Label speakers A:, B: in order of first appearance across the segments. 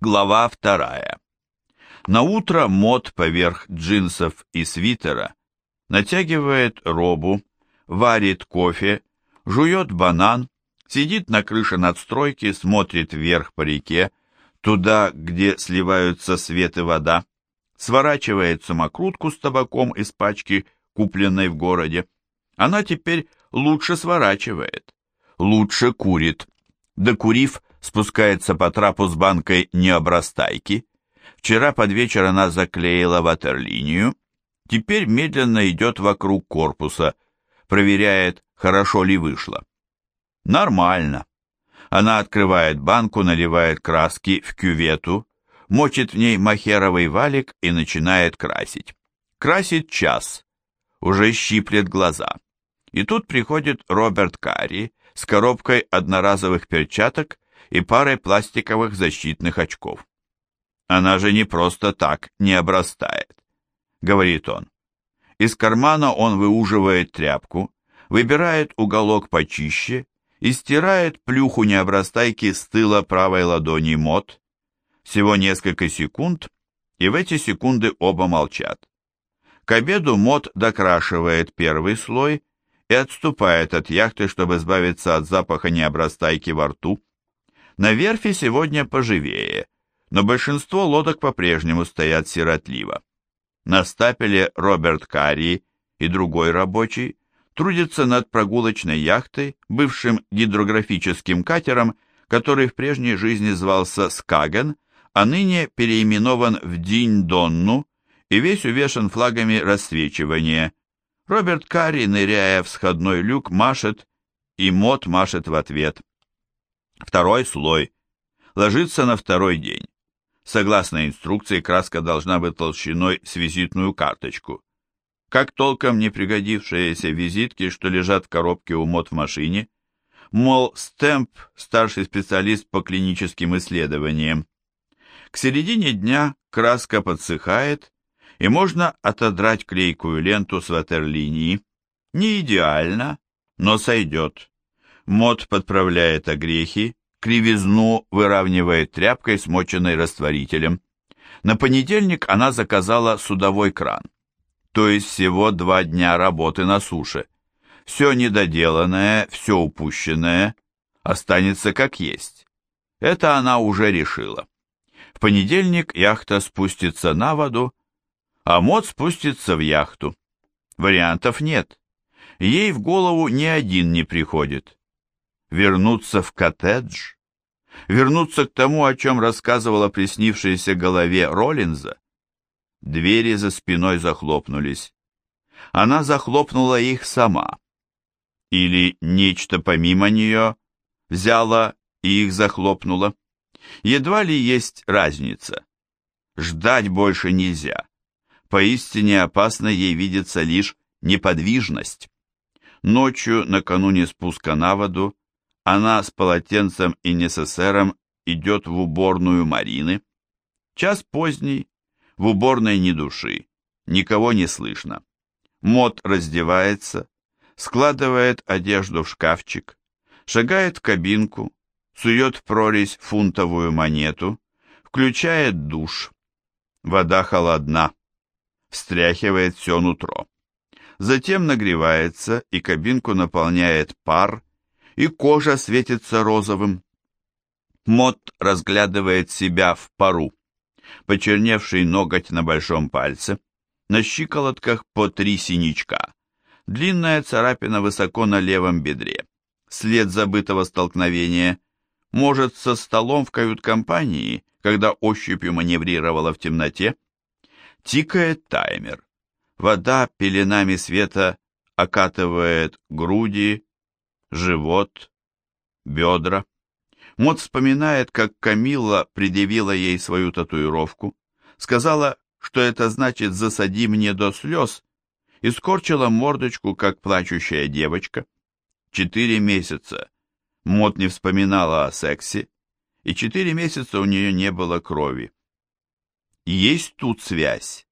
A: Глава вторая. На утро Мод поверх джинсов и свитера натягивает робу, варит кофе, жует банан, сидит на крыше надстройки, смотрит вверх по реке, туда, где сливаются свет и вода, сворачивает самокрутку с табаком из пачки, купленной в городе. Она теперь лучше сворачивает, лучше курит. Докурив, спускается по трапу с банкой необрастайки. Вчера под вечер она заклеила ватерлинию. Теперь медленно идет вокруг корпуса, проверяет, хорошо ли вышло. Нормально. Она открывает банку, наливает краски в кювету, мочит в ней махеровый валик и начинает красить. Красит час. Уже щиплет глаза. И тут приходит Роберт Карри с коробкой одноразовых перчаток и парой пластиковых защитных очков. «Она же не просто так не обрастает», — говорит он. Из кармана он выуживает тряпку, выбирает уголок почище и стирает плюху необрастайки с тыла правой ладони мод. Всего несколько секунд, и в эти секунды оба молчат. К обеду мод докрашивает первый слой и отступает от яхты, чтобы избавиться от запаха необрастайки во рту, на верфи сегодня поживее, но большинство лодок по-прежнему стоят сиротливо. На стапеле Роберт Карри и другой рабочий трудятся над прогулочной яхтой, бывшим гидрографическим катером, который в прежней жизни звался Скаген, а ныне переименован в Динь-Донну и весь увешан флагами рассвечивания. Роберт Карри, ныряя в сходной люк, машет, и Мот машет в ответ. Второй слой ложится на второй день. Согласно инструкции, краска должна быть толщиной с визитную карточку. Как толком не пригодившиеся визитки, что лежат в коробке у мод в машине, мол, Стэмп – старший специалист по клиническим исследованиям. К середине дня краска подсыхает, и можно отодрать клейкую ленту с ватерлинии. Не идеально, но сойдет. Мод подправляет огрехи, кривизну выравнивает тряпкой, смоченной растворителем. На понедельник она заказала судовой кран, то есть всего два дня работы на суше. Все недоделанное, все упущенное останется как есть. Это она уже решила. В понедельник яхта спустится на воду, а мод спустится в яхту. Вариантов нет. Ей в голову ни один не приходит вернуться в коттедж, вернуться к тому, о чем рассказывала приснившаяся голове Роллинза. Двери за спиной захлопнулись. Она захлопнула их сама. Или нечто помимо нее взяла и их захлопнула. Едва ли есть разница. Ждать больше нельзя. Поистине опасно ей видится лишь неподвижность. Ночью, накануне спуска на воду, она с полотенцем и несесером идет в уборную Марины. Час поздний, в уборной ни души, никого не слышно. Мот раздевается, складывает одежду в шкафчик, шагает в кабинку, сует в прорезь фунтовую монету, включает душ. Вода холодна, встряхивает все нутро. Затем нагревается, и кабинку наполняет пар, и кожа светится розовым. Мот разглядывает себя в пару. Почерневший ноготь на большом пальце, на щиколотках по три синячка, длинная царапина высоко на левом бедре, след забытого столкновения, может, со столом в кают-компании, когда ощупью маневрировала в темноте. Тикает таймер. Вода пеленами света окатывает груди, живот, бедра. Мот вспоминает, как Камилла предъявила ей свою татуировку, сказала, что это значит «засади мне до слез», и скорчила мордочку, как плачущая девочка. Четыре месяца Мот не вспоминала о сексе, и четыре месяца у нее не было крови. Есть тут связь.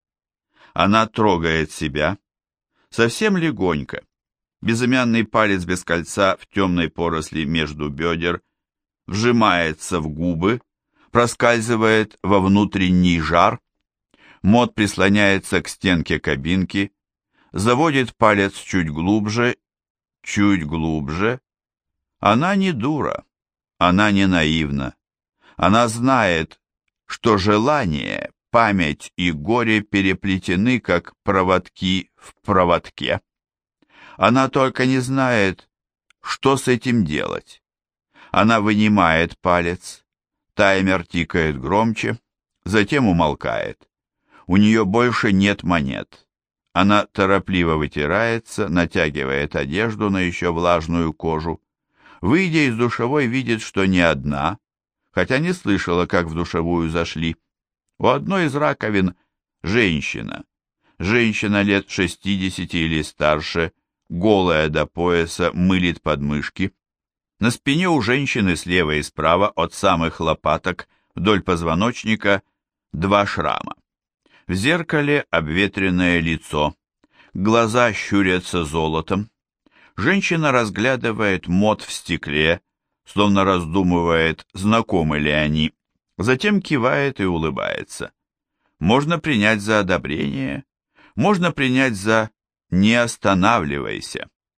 A: Она трогает себя, совсем легонько, Безымянный палец без кольца в темной поросли между бедер вжимается в губы, проскальзывает во внутренний жар. Мод прислоняется к стенке кабинки, заводит палец чуть глубже, чуть глубже. Она не дура, она не наивна. Она знает, что желание, память и горе переплетены, как проводки в проводке. Она только не знает, что с этим делать. Она вынимает палец, таймер тикает громче, затем умолкает. У нее больше нет монет. Она торопливо вытирается, натягивает одежду на еще влажную кожу. Выйдя из душевой, видит, что не одна, хотя не слышала, как в душевую зашли. У одной из раковин женщина. Женщина лет шестидесяти или старше, голая до пояса, мылит подмышки. На спине у женщины слева и справа от самых лопаток вдоль позвоночника два шрама. В зеркале обветренное лицо, глаза щурятся золотом. Женщина разглядывает мод в стекле, словно раздумывает, знакомы ли они, затем кивает и улыбается. Можно принять за одобрение, можно принять за «не останавливайся».